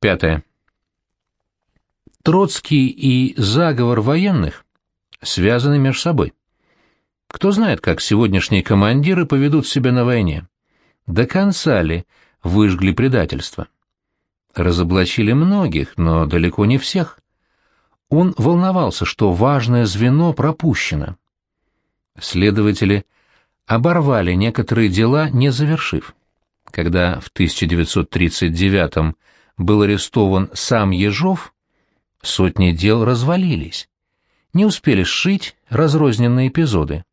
Пятое. Троцкий и заговор военных связаны между собой. Кто знает, как сегодняшние командиры поведут себя на войне. До конца ли выжгли предательство? Разоблачили многих, но далеко не всех. Он волновался, что важное звено пропущено. Следователи оборвали некоторые дела, не завершив. Когда в 1939 был арестован сам Ежов, сотни дел развалились. Не успели сшить разрозненные эпизоды.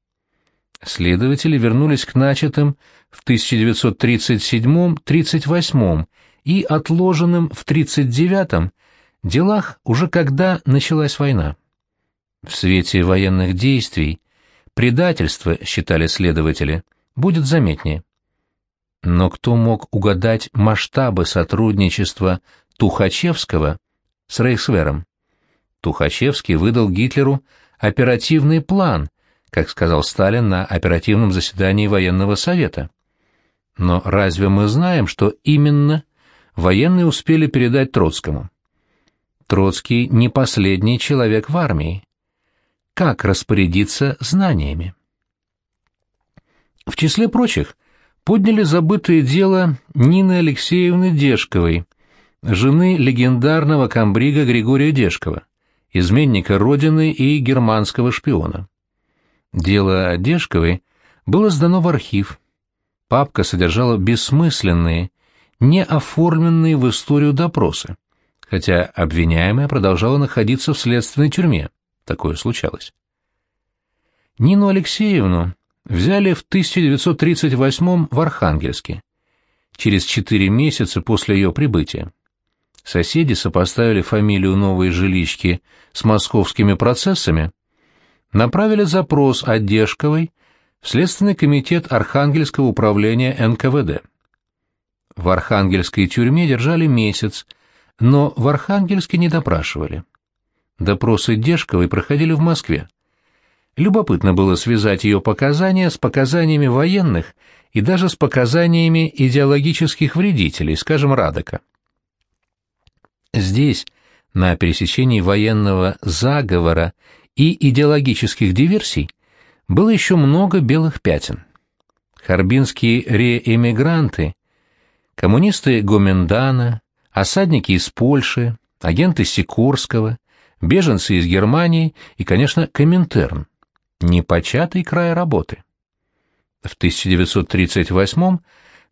Следователи вернулись к начатым в 1937-38 и отложенным в 1939 делах уже когда началась война. В свете военных действий предательство, считали следователи, будет заметнее. Но кто мог угадать масштабы сотрудничества Тухачевского с Рейхсвером? Тухачевский выдал Гитлеру оперативный план, как сказал Сталин на оперативном заседании военного совета. Но разве мы знаем, что именно военные успели передать Троцкому? Троцкий не последний человек в армии. Как распорядиться знаниями? В числе прочих, подняли забытое дело Нины Алексеевны Дешковой, жены легендарного комбрига Григория Дешкова, изменника Родины и германского шпиона. Дело Дешковой было сдано в архив. Папка содержала бессмысленные, не оформленные в историю допросы, хотя обвиняемая продолжала находиться в следственной тюрьме. Такое случалось. Нину Алексеевну взяли в 1938 в Архангельске, через четыре месяца после ее прибытия. Соседи сопоставили фамилию новой жилички с московскими процессами, направили запрос о Дешковой в Следственный комитет Архангельского управления НКВД. В Архангельской тюрьме держали месяц, но в Архангельске не допрашивали. Допросы Дешковой проходили в Москве. Любопытно было связать ее показания с показаниями военных и даже с показаниями идеологических вредителей, скажем, Радока. Здесь, на пересечении военного заговора и идеологических диверсий, было еще много белых пятен. Харбинские реэмигранты, коммунисты Гомендана, осадники из Польши, агенты Сикорского, беженцы из Германии и, конечно, Коминтерн непочатый край работы. В 1938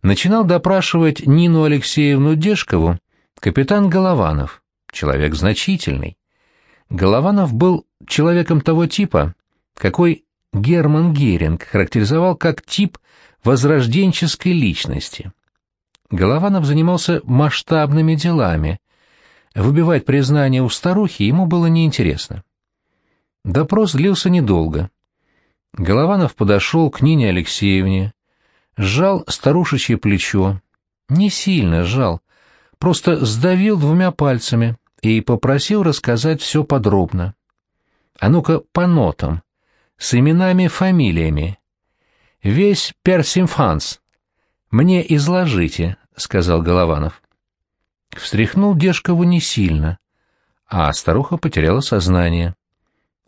начинал допрашивать Нину Алексеевну Дешкову капитан Голованов, человек значительный. Голованов был человеком того типа, какой Герман Геринг характеризовал как тип возрожденческой личности. Голованов занимался масштабными делами. Выбивать признание у старухи ему было неинтересно. Допрос длился недолго. Голованов подошел к Нине Алексеевне, сжал старушечье плечо, не сильно сжал, просто сдавил двумя пальцами и попросил рассказать все подробно. А ну-ка по нотам, с именами, фамилиями. Весь персимфанс. Мне изложите, — сказал Голованов. Встряхнул Дешкову не сильно, а старуха потеряла сознание.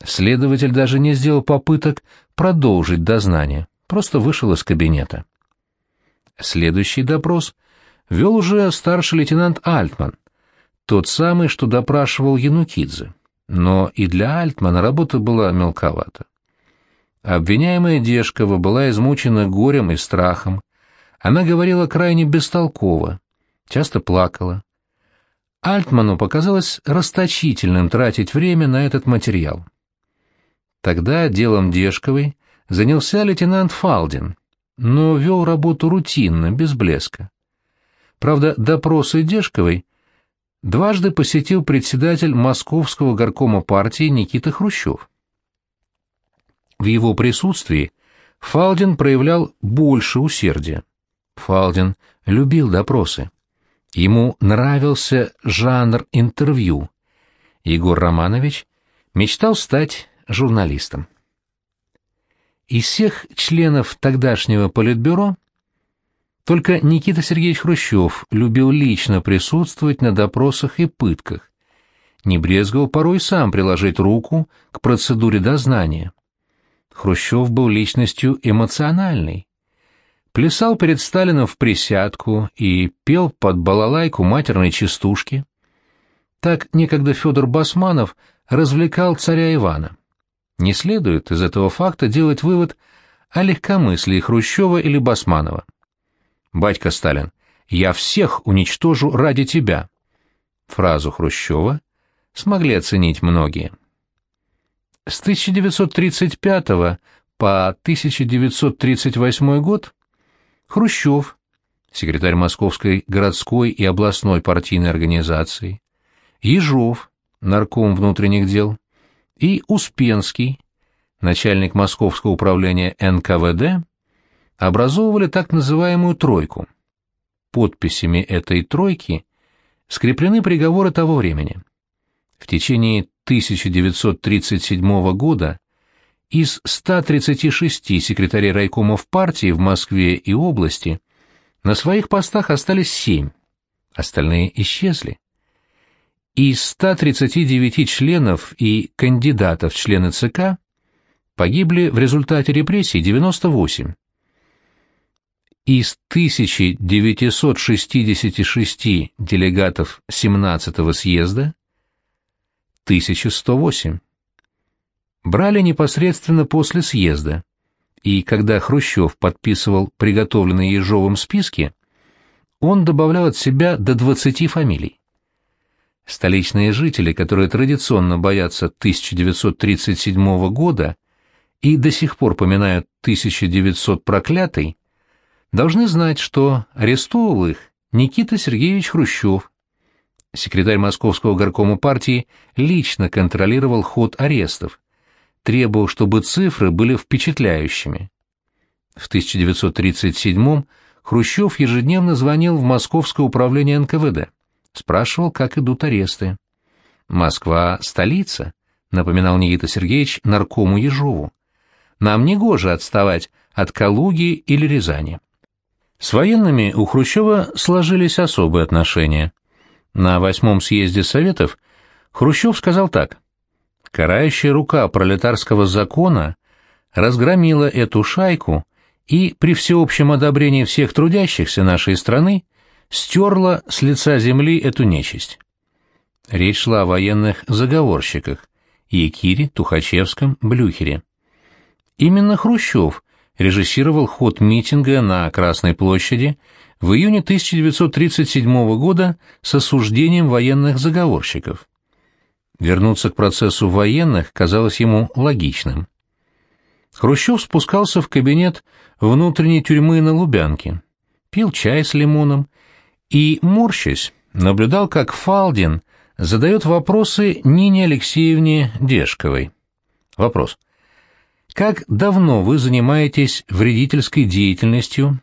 Следователь даже не сделал попыток продолжить дознание, просто вышел из кабинета. Следующий допрос вел уже старший лейтенант Альтман, тот самый, что допрашивал Янукидзе. Но и для Альтмана работа была мелковата. Обвиняемая Дешкова была измучена горем и страхом. Она говорила крайне бестолково, часто плакала. Альтману показалось расточительным тратить время на этот материал. Тогда делом Дешковой занялся лейтенант Фалдин, но вел работу рутинно, без блеска. Правда, допросы Дешковой дважды посетил председатель Московского горкома партии Никита Хрущев. В его присутствии Фалдин проявлял больше усердия. Фалдин любил допросы. Ему нравился жанр интервью. Егор Романович мечтал стать журналистом. Из всех членов тогдашнего политбюро Только Никита Сергеевич Хрущев любил лично присутствовать на допросах и пытках. Не брезговал порой сам приложить руку к процедуре дознания. Хрущев был личностью эмоциональной. Плясал перед Сталином в присядку и пел под балалайку матерной частушки. Так некогда Федор Басманов развлекал царя Ивана. Не следует из этого факта делать вывод о легкомыслии Хрущева или Басманова. «Батька Сталин, я всех уничтожу ради тебя». Фразу Хрущева смогли оценить многие. С 1935 по 1938 год Хрущев, секретарь Московской городской и областной партийной организации, Ежов, нарком внутренних дел, и Успенский, начальник Московского управления НКВД, образовывали так называемую «тройку». Подписями этой «тройки» скреплены приговоры того времени. В течение 1937 года из 136 секретарей райкомов партии в Москве и области на своих постах остались 7, остальные исчезли. Из 139 членов и кандидатов в члены ЦК погибли в результате репрессий 98. Из 1966 делегатов 17-го съезда 1108. Брали непосредственно после съезда, и когда Хрущев подписывал приготовленные Ежовым списки, он добавлял от себя до 20 фамилий. Столичные жители, которые традиционно боятся 1937 года и до сих пор поминают 1900 проклятый, должны знать, что арестовывал их Никита Сергеевич Хрущев. Секретарь Московского горкома партии лично контролировал ход арестов, требовал, чтобы цифры были впечатляющими. В 1937 Хрущев ежедневно звонил в Московское управление НКВД. Спрашивал, как идут аресты. «Москва — столица», — напоминал Никита Сергеевич наркому Ежову. «Нам не гоже отставать от Калуги или Рязани». С военными у Хрущева сложились особые отношения. На восьмом съезде Советов Хрущев сказал так. «Карающая рука пролетарского закона разгромила эту шайку и при всеобщем одобрении всех трудящихся нашей страны стерла с лица земли эту нечисть. Речь шла о военных заговорщиках – Якире, Тухачевском, Блюхере. Именно Хрущев режиссировал ход митинга на Красной площади в июне 1937 года с осуждением военных заговорщиков. Вернуться к процессу военных казалось ему логичным. Хрущев спускался в кабинет внутренней тюрьмы на Лубянке, пил чай с лимоном и, морщась, наблюдал, как Фалдин задает вопросы Нине Алексеевне Дешковой. Вопрос. Как давно вы занимаетесь вредительской деятельностью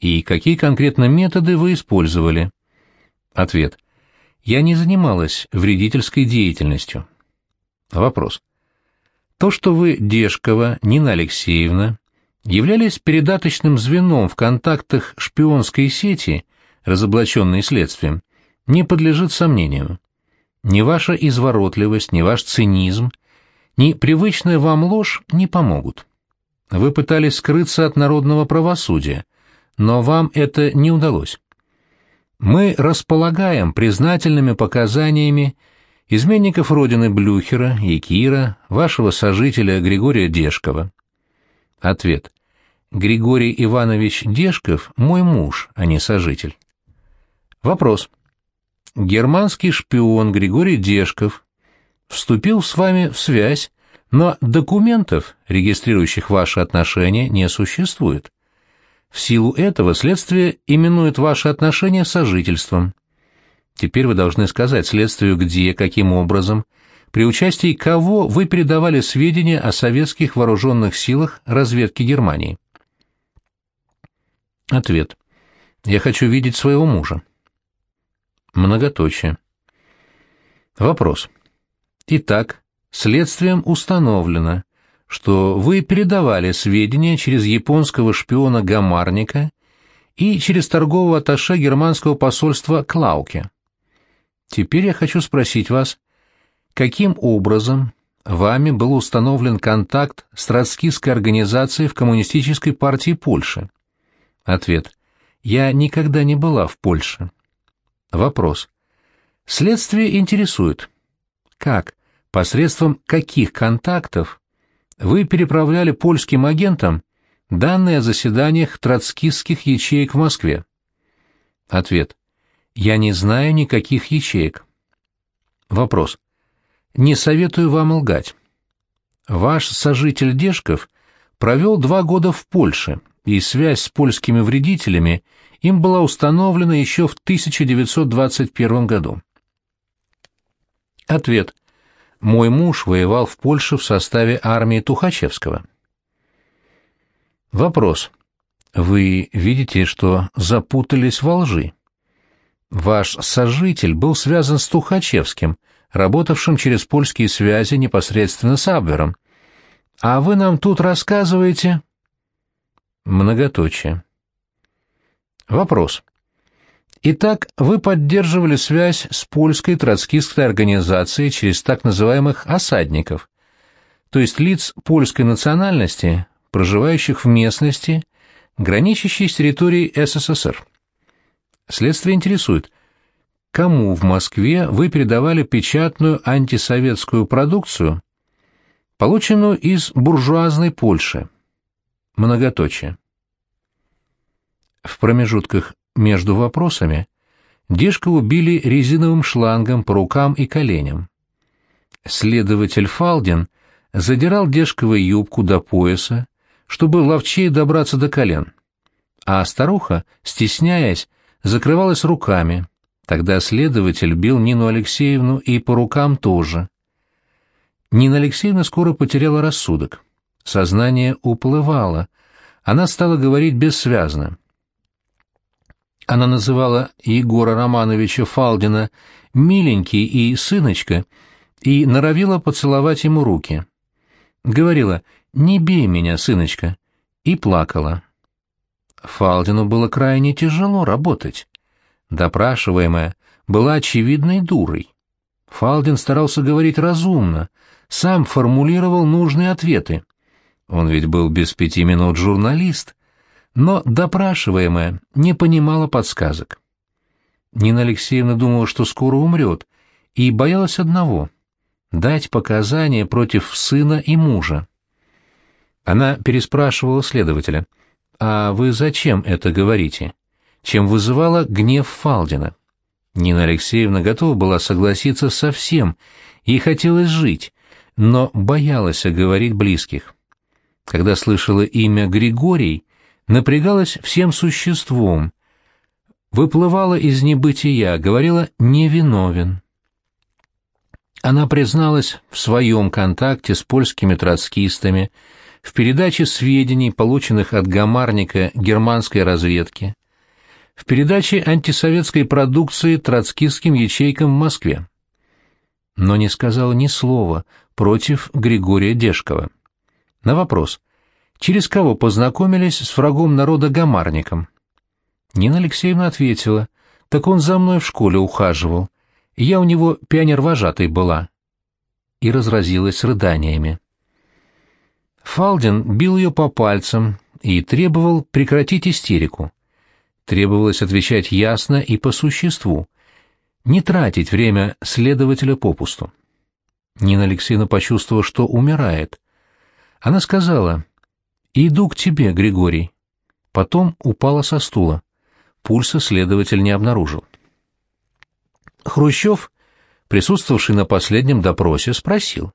и какие конкретно методы вы использовали? Ответ. Я не занималась вредительской деятельностью. Вопрос. То, что вы, Дешкова, Нина Алексеевна, являлись передаточным звеном в контактах шпионской сети разоблаченный следствием, не подлежит сомнению. Ни ваша изворотливость, ни ваш цинизм, ни привычная вам ложь не помогут. Вы пытались скрыться от народного правосудия, но вам это не удалось. Мы располагаем признательными показаниями изменников родины Блюхера, Якира, вашего сожителя Григория Дешкова. Ответ. Григорий Иванович Дешков – мой муж, а не сожитель. Вопрос. Германский шпион Григорий Дешков вступил с вами в связь, но документов, регистрирующих ваши отношения, не существует. В силу этого следствие именует ваши отношения сожительством. Теперь вы должны сказать следствию, где, каким образом, при участии кого вы передавали сведения о советских вооруженных силах разведки Германии. Ответ. Я хочу видеть своего мужа. Многоточие. Вопрос. Итак, следствием установлено, что вы передавали сведения через японского шпиона Гамарника и через торгового атташе германского посольства Клауке. Теперь я хочу спросить вас, каким образом вами был установлен контакт с троцкистской организацией в Коммунистической партии Польши? Ответ. Я никогда не была в Польше. Вопрос. Следствие интересует. Как, посредством каких контактов вы переправляли польским агентам данные о заседаниях троцкистских ячеек в Москве? Ответ. Я не знаю никаких ячеек. Вопрос. Не советую вам лгать. Ваш сожитель Дешков провел два года в Польше, и связь с польскими вредителями им была установлена еще в 1921 году. Ответ. Мой муж воевал в Польше в составе армии Тухачевского. Вопрос. Вы видите, что запутались во лжи? Ваш сожитель был связан с Тухачевским, работавшим через польские связи непосредственно с Абвером. А вы нам тут рассказываете... Многоточие. Вопрос. Итак, вы поддерживали связь с польской троцкистской организацией через так называемых «осадников», то есть лиц польской национальности, проживающих в местности, граничащей с территорией СССР. Следствие интересует, кому в Москве вы передавали печатную антисоветскую продукцию, полученную из буржуазной Польши? Многоточие. В промежутках между вопросами Дешкову били резиновым шлангом по рукам и коленям. Следователь Фалдин задирал Дешковой юбку до пояса, чтобы ловчее добраться до колен, а старуха, стесняясь, закрывалась руками. Тогда следователь бил Нину Алексеевну и по рукам тоже. Нина Алексеевна скоро потеряла рассудок. Сознание уплывало. Она стала говорить бессвязно. Она называла Егора Романовича Фалдина «миленький» и «сыночка» и норовила поцеловать ему руки. Говорила «не бей меня, сыночка», и плакала. Фалдину было крайне тяжело работать. Допрашиваемая была очевидной дурой. Фалдин старался говорить разумно, сам формулировал нужные ответы. Он ведь был без пяти минут журналист, но допрашиваемая не понимала подсказок. Нина Алексеевна думала, что скоро умрет, и боялась одного — дать показания против сына и мужа. Она переспрашивала следователя, «А вы зачем это говорите?» чем вызывала гнев Фалдина. Нина Алексеевна готова была согласиться со всем, ей хотелось жить, но боялась оговорить близких. Когда слышала имя Григорий, напрягалась всем существом, выплывала из небытия, говорила «невиновен». Она призналась в своем контакте с польскими троцкистами, в передаче сведений, полученных от гамарника германской разведки, в передаче антисоветской продукции троцкистским ячейкам в Москве. Но не сказала ни слова против Григория Дешкова. На вопрос – через кого познакомились с врагом народа Гамарником. Нина Алексеевна ответила, так он за мной в школе ухаживал, я у него пионер-вожатой была. И разразилась рыданиями. Фалдин бил ее по пальцам и требовал прекратить истерику. Требовалось отвечать ясно и по существу, не тратить время следователя попусту. Нина Алексеевна почувствовала, что умирает. Она сказала, «Иду к тебе, Григорий». Потом упала со стула. Пульса следователь не обнаружил. Хрущев, присутствовавший на последнем допросе, спросил,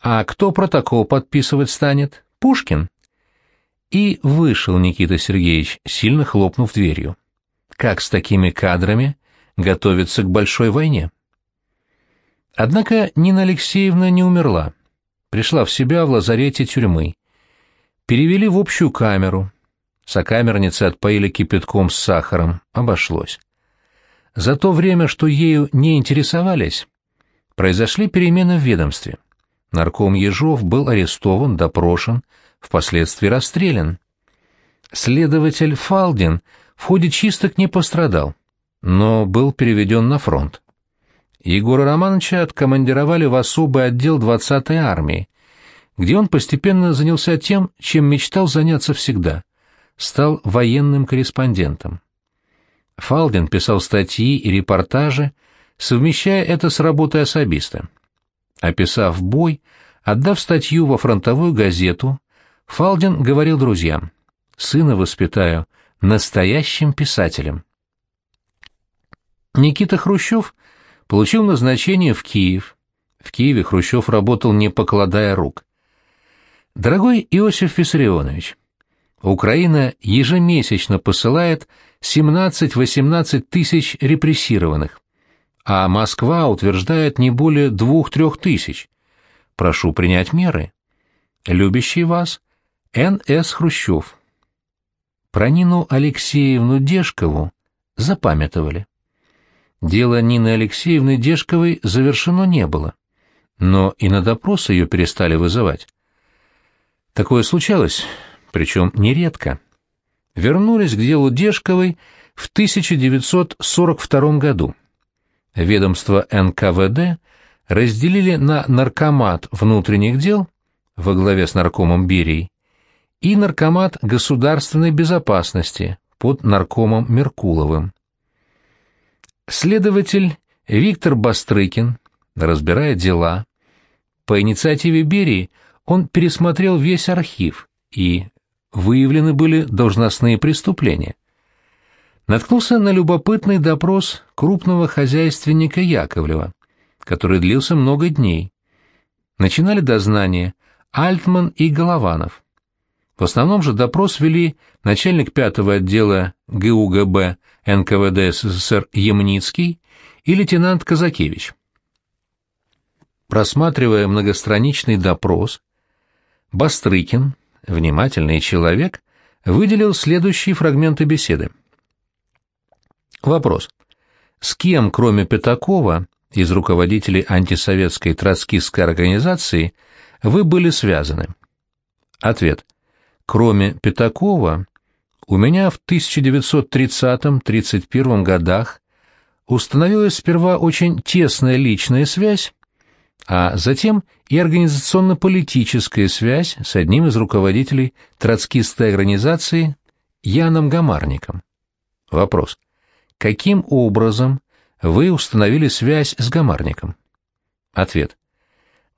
«А кто протокол подписывать станет? Пушкин?» И вышел Никита Сергеевич, сильно хлопнув дверью. Как с такими кадрами готовиться к большой войне? Однако Нина Алексеевна не умерла. Пришла в себя в лазарете тюрьмы Перевели в общую камеру. Сокамерницы отпоили кипятком с сахаром. Обошлось. За то время, что ею не интересовались, произошли перемены в ведомстве. Нарком Ежов был арестован, допрошен, впоследствии расстрелян. Следователь Фалдин в ходе чисток не пострадал, но был переведен на фронт. Егора Романовича откомандировали в особый отдел 20-й армии, где он постепенно занялся тем, чем мечтал заняться всегда — стал военным корреспондентом. Фалдин писал статьи и репортажи, совмещая это с работой особиста. Описав бой, отдав статью во фронтовую газету, Фалдин говорил друзьям, «Сына воспитаю настоящим писателем». Никита Хрущев получил назначение в Киев. В Киеве Хрущев работал не покладая рук. Дорогой Иосиф Виссарионович, Украина ежемесячно посылает 17-18 тысяч репрессированных, а Москва утверждает не более 2-3 тысяч. Прошу принять меры. Любящий вас Н.С. Хрущев. Про Нину Алексеевну Дешкову запамятовали. Дело Нины Алексеевны Дешковой завершено не было, но и на допрос ее перестали вызывать. Такое случалось, причем нередко. Вернулись к делу Дешковой в 1942 году. Ведомство НКВД разделили на наркомат внутренних дел во главе с наркомом Берией и наркомат государственной безопасности под наркомом Меркуловым. Следователь Виктор Бастрыкин, разбирая дела, по инициативе Берии он пересмотрел весь архив, и выявлены были должностные преступления. Наткнулся на любопытный допрос крупного хозяйственника Яковлева, который длился много дней. Начинали дознание Альтман и Голованов. В основном же допрос вели начальник пятого отдела ГУГБ НКВД СССР Емницкий и лейтенант Казакевич. Просматривая многостраничный допрос, Бастрыкин, внимательный человек, выделил следующие фрагменты беседы. Вопрос. С кем, кроме Пятакова, из руководителей антисоветской троцкистской организации, вы были связаны? Ответ. Кроме Пятакова, у меня в 1930-31 годах установилась сперва очень тесная личная связь, а затем и организационно-политическая связь с одним из руководителей троцкистской организации Яном Гамарником. Вопрос. Каким образом вы установили связь с Гамарником? Ответ.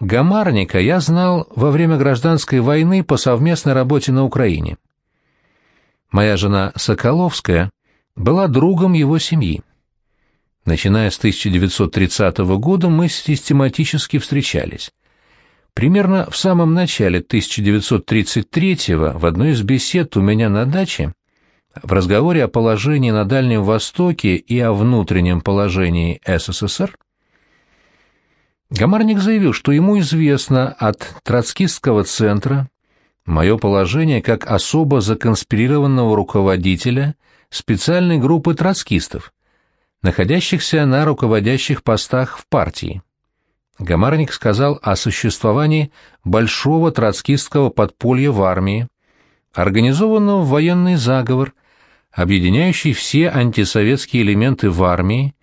Гамарника я знал во время гражданской войны по совместной работе на Украине. Моя жена Соколовская была другом его семьи. Начиная с 1930 года мы систематически встречались. Примерно в самом начале 1933 в одной из бесед у меня на даче в разговоре о положении на Дальнем Востоке и о внутреннем положении СССР Гамарник заявил, что ему известно от троцкистского центра мое положение как особо законспирированного руководителя специальной группы троцкистов, находящихся на руководящих постах в партии. Гамарник сказал о существовании большого троцкистского подполья в армии, организованного в военный заговор, объединяющий все антисоветские элементы в армии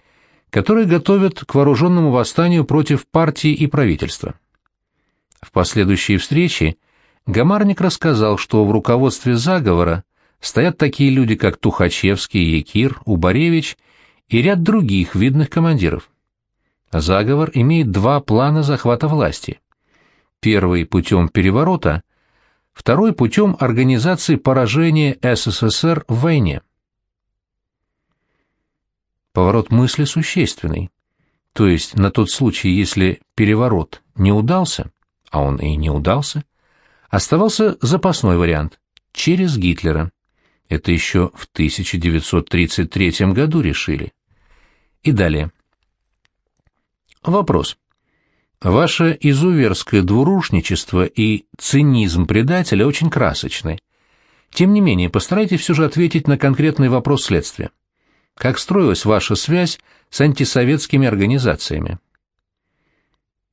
которые готовят к вооруженному восстанию против партии и правительства. В последующей встрече Гамарник рассказал, что в руководстве заговора стоят такие люди, как Тухачевский, Якир, Убаревич и ряд других видных командиров. Заговор имеет два плана захвата власти. Первый – путем переворота, второй – путем организации поражения СССР в войне. Поворот мысли существенный. То есть на тот случай, если переворот не удался, а он и не удался, оставался запасной вариант – через Гитлера. Это еще в 1933 году решили. И далее. Вопрос. Ваше изуверское двурушничество и цинизм предателя очень красочны. Тем не менее, постарайтесь все же ответить на конкретный вопрос следствия. Как строилась ваша связь с антисоветскими организациями?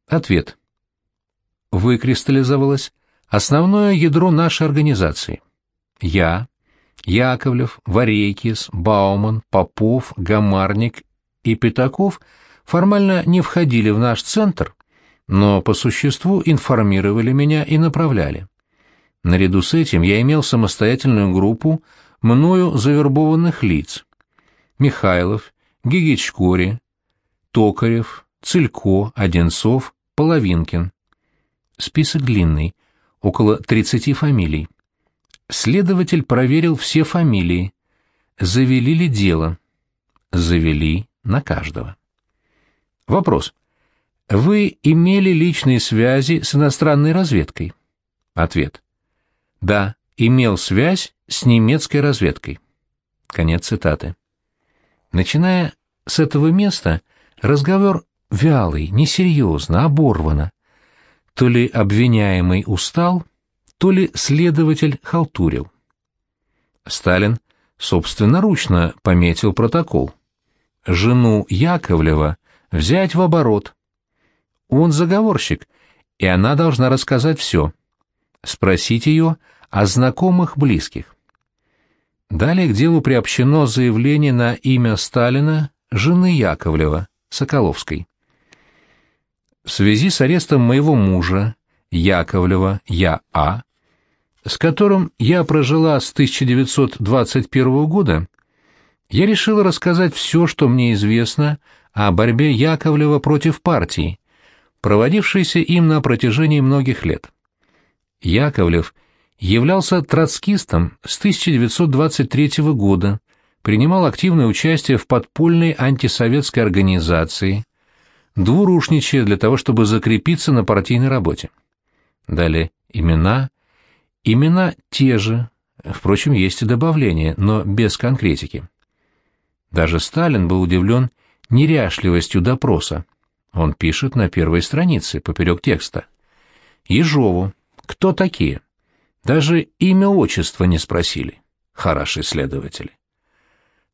Ответ. Выкристаллизовалось основное ядро нашей организации. Я, Яковлев, Варейкис, Бауман, Попов, Гамарник и Пятаков формально не входили в наш центр, но по существу информировали меня и направляли. Наряду с этим я имел самостоятельную группу мною завербованных лиц. Михайлов, Гигичкори, Токарев, Цилько, Одинцов, Половинкин. Список длинный, около 30 фамилий. Следователь проверил все фамилии. Завели ли дело? Завели на каждого. Вопрос. Вы имели личные связи с иностранной разведкой? Ответ. Да, имел связь с немецкой разведкой. Конец цитаты. Начиная с этого места, разговор вялый, несерьезно, оборвано. То ли обвиняемый устал, то ли следователь халтурил. Сталин собственноручно пометил протокол. Жену Яковлева взять в оборот. Он заговорщик, и она должна рассказать все. Спросить ее о знакомых близких. Далее к делу приобщено заявление на имя Сталина жены Яковлева, Соколовской. В связи с арестом моего мужа, Яковлева Я.А., с которым я прожила с 1921 года, я решила рассказать все, что мне известно о борьбе Яковлева против партии, проводившейся им на протяжении многих лет. Яковлев являлся троцкистом с 1923 года, принимал активное участие в подпольной антисоветской организации, двурушничая для того, чтобы закрепиться на партийной работе. Далее имена, Имена те же, впрочем, есть и добавления, но без конкретики. Даже Сталин был удивлен неряшливостью допроса. Он пишет на первой странице, поперек текста. Ежову. Кто такие? Даже имя-отчество не спросили. Хорошие следователи.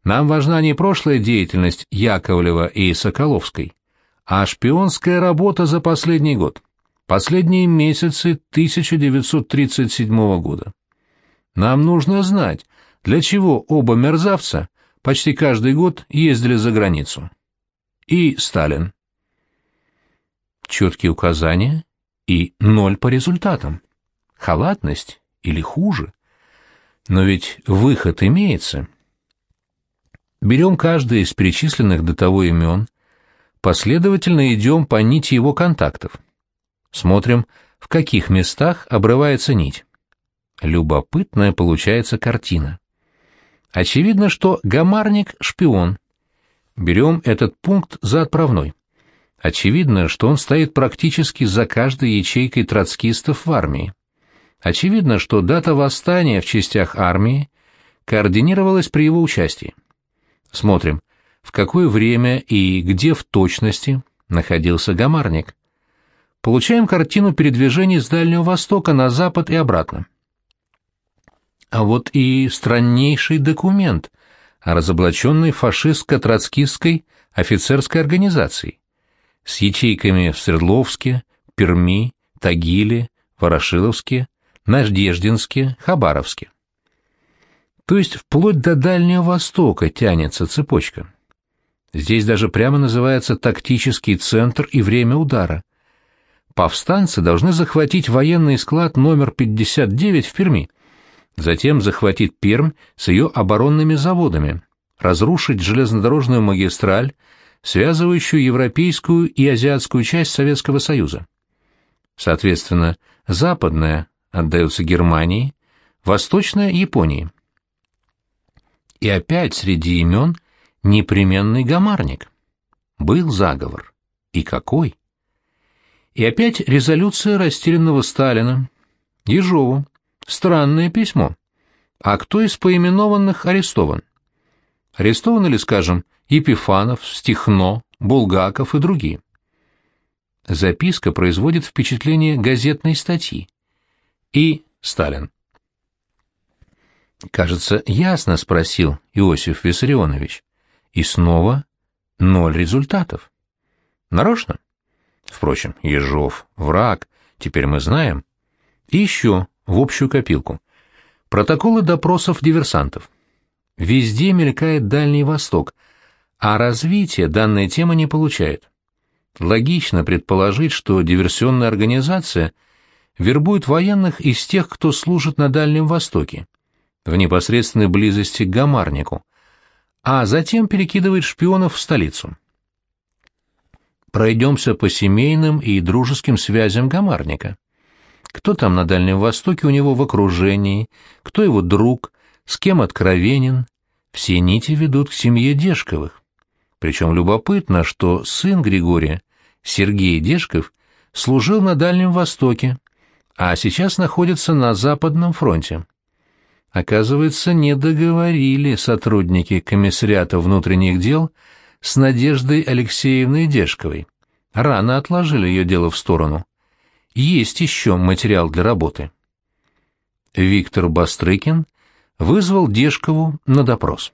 Нам важна не прошлая деятельность Яковлева и Соколовской, а шпионская работа за последний год последние месяцы 1937 года. Нам нужно знать, для чего оба мерзавца почти каждый год ездили за границу. И Сталин. Четкие указания и ноль по результатам. Халатность или хуже. Но ведь выход имеется. Берем каждый из перечисленных до того имен, последовательно идем по нити его контактов. Смотрим, в каких местах обрывается нить. Любопытная получается картина. Очевидно, что гамарник — шпион. Берем этот пункт за отправной. Очевидно, что он стоит практически за каждой ячейкой троцкистов в армии. Очевидно, что дата восстания в частях армии координировалась при его участии. Смотрим, в какое время и где в точности находился гамарник получаем картину передвижений с Дальнего Востока на Запад и обратно. А вот и страннейший документ о разоблаченной фашистско-троцкистской офицерской организации с ячейками в Свердловске, Перми, Тагиле, Ворошиловске, Надеждинске, Хабаровске. То есть вплоть до Дальнего Востока тянется цепочка. Здесь даже прямо называется тактический центр и время удара – повстанцы должны захватить военный склад номер 59 в Перми, затем захватить Пермь с ее оборонными заводами, разрушить железнодорожную магистраль, связывающую европейскую и азиатскую часть Советского Союза. Соответственно, западная отдается Германии, восточная — Японии. И опять среди имен непременный гамарник. Был заговор. И какой? И опять резолюция растерянного Сталина. Ежову. Странное письмо. А кто из поименованных арестован? Арестованы ли, скажем, Епифанов, Стихно, Булгаков и другие? Записка производит впечатление газетной статьи. И Сталин. «Кажется, ясно?» — спросил Иосиф Виссарионович. И снова ноль результатов. Нарочно? Впрочем, Ежов, враг, теперь мы знаем. И еще в общую копилку. Протоколы допросов диверсантов. Везде мелькает Дальний Восток, а развития данная тема не получает. Логично предположить, что диверсионная организация вербует военных из тех, кто служит на Дальнем Востоке, в непосредственной близости к Гамарнику, а затем перекидывает шпионов в столицу. Пройдемся по семейным и дружеским связям Гамарника. Кто там на Дальнем Востоке у него в окружении, кто его друг, с кем откровенен, все нити ведут к семье Дешковых. Причем любопытно, что сын Григория, Сергей Дешков, служил на Дальнем Востоке, а сейчас находится на Западном фронте. Оказывается, не договорили сотрудники комиссариата внутренних дел с Надеждой Алексеевной Дешковой. Рано отложили ее дело в сторону. Есть еще материал для работы. Виктор Бастрыкин вызвал Дешкову на допрос.